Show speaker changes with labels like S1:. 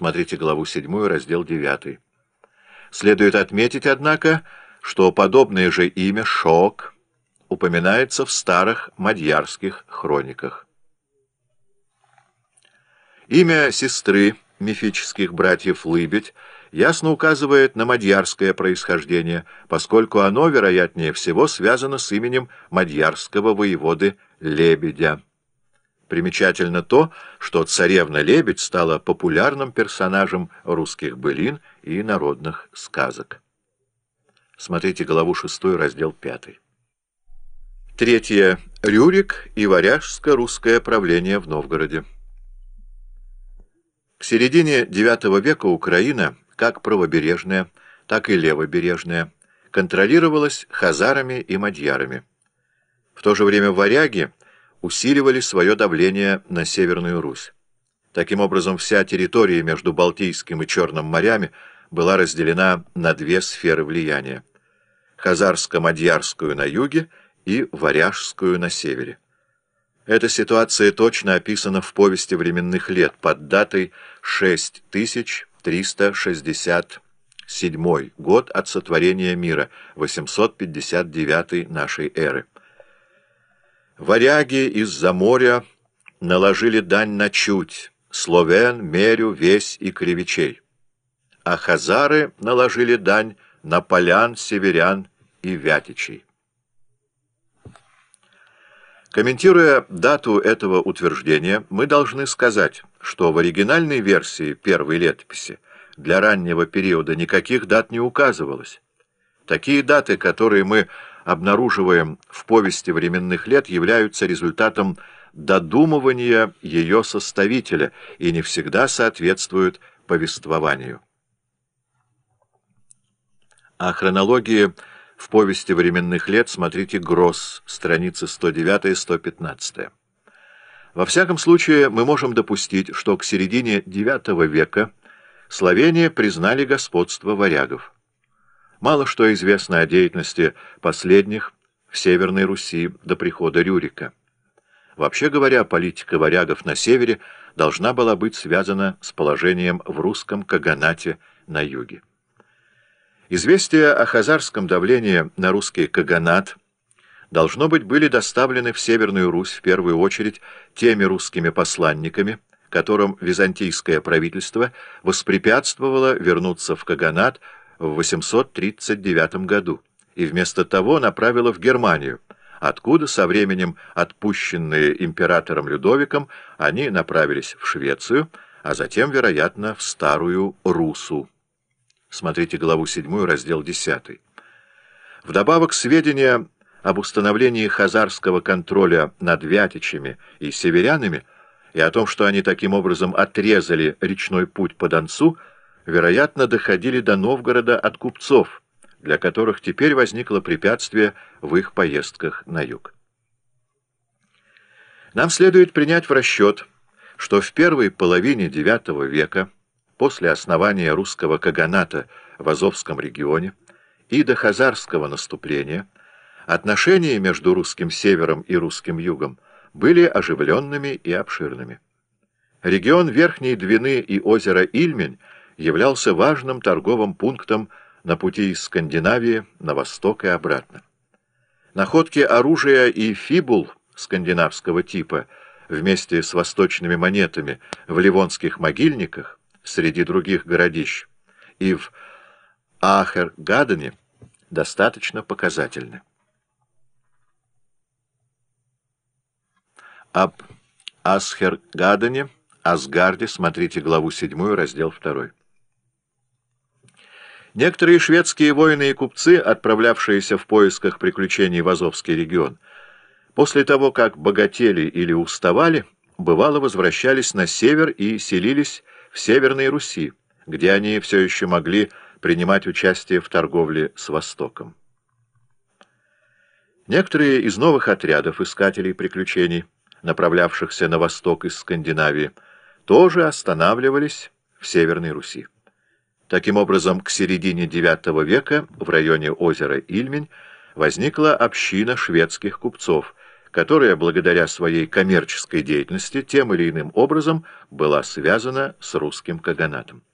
S1: Смотрите главу 7, раздел 9. Следует отметить, однако, что подобное же имя Шок упоминается в старых мадьярских хрониках. Имя сестры мифических братьев Лыбедь ясно указывает на мадьярское происхождение, поскольку оно, вероятнее всего, связано с именем мадьярского воеводы Лебедя. Примечательно то, что царевна-лебедь стала популярным персонажем русских былин и народных сказок. Смотрите главу 6, раздел 5. Третье. Рюрик и варяжско-русское правление в Новгороде. К середине IX века Украина, как правобережная, так и левобережная, контролировалась хазарами и мадьярами. В то же время варяги усиливали свое давление на Северную Русь. Таким образом, вся территория между Балтийским и Черным морями была разделена на две сферы влияния – хазарско-мадьярскую на юге и варяжскую на севере. Эта ситуация точно описана в повести временных лет под датой 6367 год от сотворения мира, 859 нашей эры. Варяги из-за моря наложили дань на чуть, словен, мерю, весь и кривичей. А хазары наложили дань на полян, северян и вятичей. Комментируя дату этого утверждения, мы должны сказать, что в оригинальной версии первой летописи для раннего периода никаких дат не указывалось. Такие даты, которые мы обнаруживаем в повести временных лет, являются результатом додумывания ее составителя и не всегда соответствуют повествованию. О хронологии в повести временных лет смотрите Гросс, страницы 109-115. Во всяком случае, мы можем допустить, что к середине IX века Словения признали господство варягов. Мало что известно о деятельности последних в Северной Руси до прихода Рюрика. Вообще говоря, политика варягов на севере должна была быть связана с положением в русском Каганате на юге. Известия о хазарском давлении на русский каганат должно быть были доставлены в Северную Русь в первую очередь теми русскими посланниками, которым византийское правительство воспрепятствовало вернуться в каганат в 839 году и вместо того направило в Германию, откуда со временем отпущенные императором Людовиком они направились в Швецию, а затем, вероятно, в Старую Русу. Смотрите главу 7, раздел 10. Вдобавок сведения об установлении хазарского контроля над вятичами и северянами и о том, что они таким образом отрезали речной путь по Донцу, вероятно, доходили до Новгорода от купцов, для которых теперь возникло препятствие в их поездках на юг. Нам следует принять в расчет, что в первой половине IX века после основания русского каганата в Азовском регионе и до хазарского наступления отношения между русским севером и русским югом были оживленными и обширными. Регион Верхней Двины и озера Ильмень являлся важным торговым пунктом на пути из Скандинавии на восток и обратно. Находки оружия и фибул скандинавского типа вместе с восточными монетами в ливонских могильниках среди других городищ, и в Ахер-Гадене достаточно показательны. Об Асхер-Гадене, Асгарде смотрите главу 7, раздел 2. Некоторые шведские воины и купцы, отправлявшиеся в поисках приключений в Азовский регион, после того, как богатели или уставали, бывало возвращались на север и селились в Северной Руси, где они все еще могли принимать участие в торговле с Востоком. Некоторые из новых отрядов искателей приключений, направлявшихся на восток из Скандинавии, тоже останавливались в Северной Руси. Таким образом, к середине IX века в районе озера Ильмень возникла община шведских купцов, которая, благодаря своей коммерческой деятельности, тем или иным образом была связана с русским каганатом.